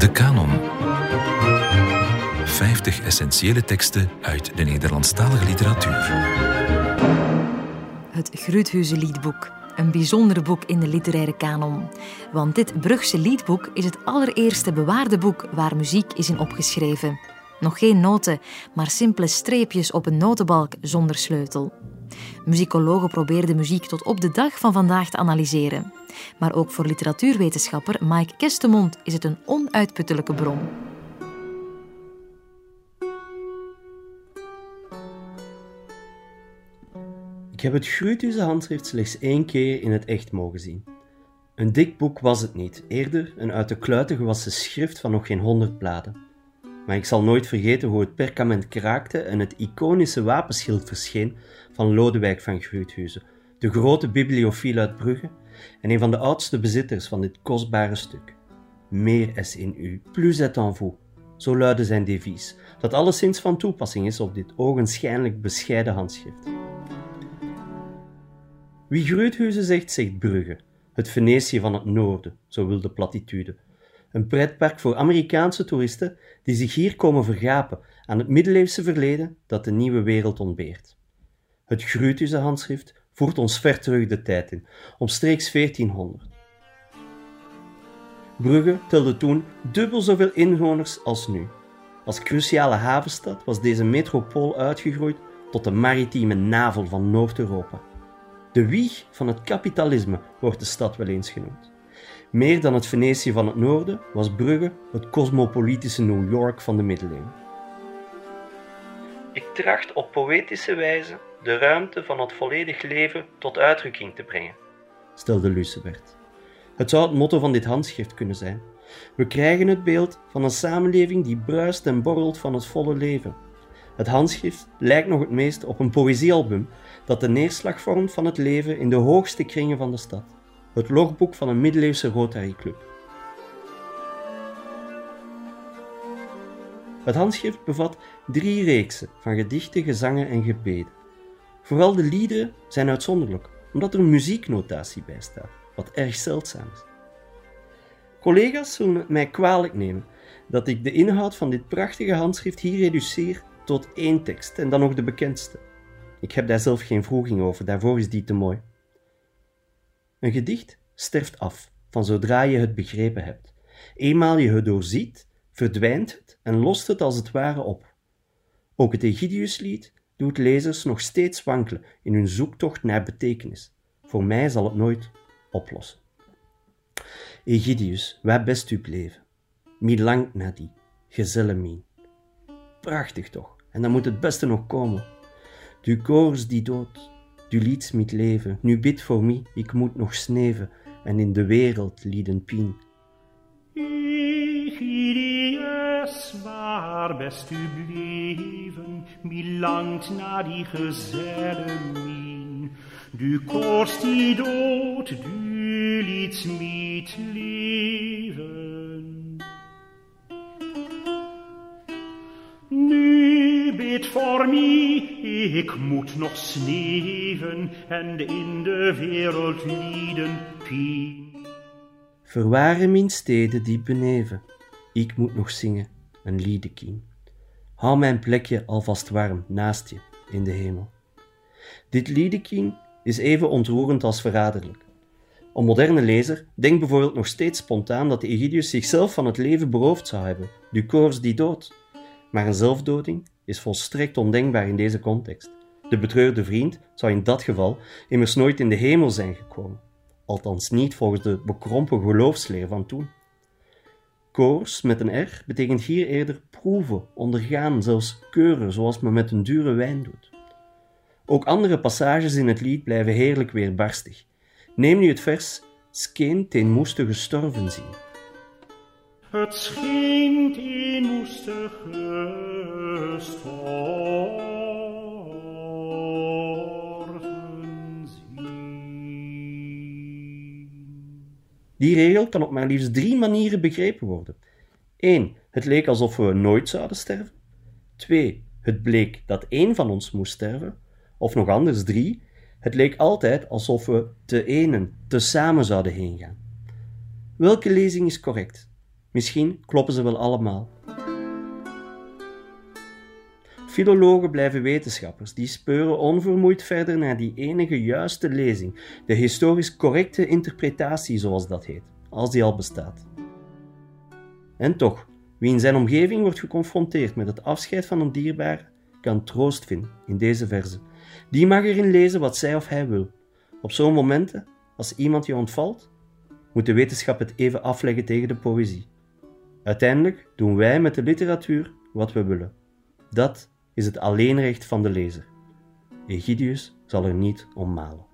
De Canon. 50 essentiële teksten uit de Nederlandstalige literatuur. Het Gruuthuizen liedboek. Een bijzonder boek in de literaire kanon. Want dit Brugse liedboek is het allereerste bewaarde boek waar muziek is in opgeschreven. Nog geen noten, maar simpele streepjes op een notenbalk zonder sleutel. Muzikologen probeerden muziek tot op de dag van vandaag te analyseren. Maar ook voor literatuurwetenschapper Mike Kestemond is het een onuitputtelijke bron. Ik heb het Gruutuze handschrift slechts één keer in het echt mogen zien. Een dik boek was het niet, eerder een uit de kluiten gewassen schrift van nog geen honderd bladen. Maar ik zal nooit vergeten hoe het perkament kraakte en het iconische wapenschild verscheen van Lodewijk van Gruuthuizen, de grote bibliofiel uit Brugge en een van de oudste bezitters van dit kostbare stuk. Meer is in u, plus est en vous, zo luidde zijn devies, dat alleszins van toepassing is op dit ogenschijnlijk bescheiden handschrift. Wie Gruuthuizen zegt, zegt Brugge, het Venetië van het noorden, zo wil de platitude. Een pretpark voor Amerikaanse toeristen die zich hier komen vergapen aan het middeleeuwse verleden dat de nieuwe wereld ontbeert. Het Gruuthuize handschrift voert ons ver terug de tijd in, omstreeks 1400. Brugge telde toen dubbel zoveel inwoners als nu. Als cruciale havenstad was deze metropool uitgegroeid tot de maritieme navel van Noord-Europa. De wieg van het kapitalisme wordt de stad wel eens genoemd. Meer dan het Venetië van het noorden was Brugge het cosmopolitische New York van de middeleeuwen. Ik tracht op poëtische wijze de ruimte van het volledig leven tot uitdrukking te brengen, stelde Lucebert. Het zou het motto van dit handschrift kunnen zijn. We krijgen het beeld van een samenleving die bruist en borrelt van het volle leven. Het handschrift lijkt nog het meest op een poëziealbum dat de neerslag vormt van het leven in de hoogste kringen van de stad. Het logboek van een middeleeuwse Rotary Club. Het handschrift bevat drie reeksen van gedichten, gezangen en gebeden. Vooral de liederen zijn uitzonderlijk, omdat er muzieknotatie bij staat, wat erg zeldzaam is. Collega's zullen het mij kwalijk nemen dat ik de inhoud van dit prachtige handschrift hier reduceer tot één tekst en dan nog de bekendste. Ik heb daar zelf geen vroeging over, daarvoor is die te mooi. Een gedicht sterft af van zodra je het begrepen hebt. Eenmaal je het doorziet, verdwijnt het en lost het als het ware op. Ook het Egidiuslied doet lezers nog steeds wankelen in hun zoektocht naar betekenis. Voor mij zal het nooit oplossen. Egidius, waar best u leven? Mi lang na die, gezelle mien. Prachtig toch, en dan moet het beste nog komen. Du koors die dood, du lieds met leven, nu bid voor mij, ik moet nog sneven en in de wereld lieden pien. Waar best u bleven, mi langt na die gezellen. Du koors die dood, du lieds met leven. Nu bid voor mij, ik moet nog sneven en in de wereld lieden pien. Verwaren mijn steden diep beneven, ik moet nog zingen een liedekien. Hou mijn plekje alvast warm naast je in de hemel. Dit liedekien is even ontroerend als verraderlijk. Een moderne lezer denkt bijvoorbeeld nog steeds spontaan dat Egidius zichzelf van het leven beroofd zou hebben, du corps die dood. Maar een zelfdoding is volstrekt ondenkbaar in deze context. De betreurde vriend zou in dat geval immers nooit in de hemel zijn gekomen, althans niet volgens de bekrompen geloofsleer van toen. Koors met een R betekent hier eerder proeven, ondergaan, zelfs keuren, zoals men met een dure wijn doet. Ook andere passages in het lied blijven heerlijk weerbarstig. Neem nu het vers Skeen ten moeste gestorven zien. Het scheen in Die regel kan op maar liefst drie manieren begrepen worden. 1. Het leek alsof we nooit zouden sterven. 2. Het bleek dat één van ons moest sterven. Of nog anders 3. Het leek altijd alsof we te enen, te samen zouden heen gaan. Welke lezing is correct? Misschien kloppen ze wel allemaal. Filologen blijven wetenschappers, die speuren onvermoeid verder naar die enige juiste lezing, de historisch correcte interpretatie, zoals dat heet, als die al bestaat. En toch, wie in zijn omgeving wordt geconfronteerd met het afscheid van een dierbare, kan troost vinden in deze verse. Die mag erin lezen wat zij of hij wil. Op zo'n momenten, als iemand je ontvalt, moet de wetenschap het even afleggen tegen de poëzie. Uiteindelijk doen wij met de literatuur wat we willen. Dat is het alleenrecht van de lezer. Egidius zal er niet om malen.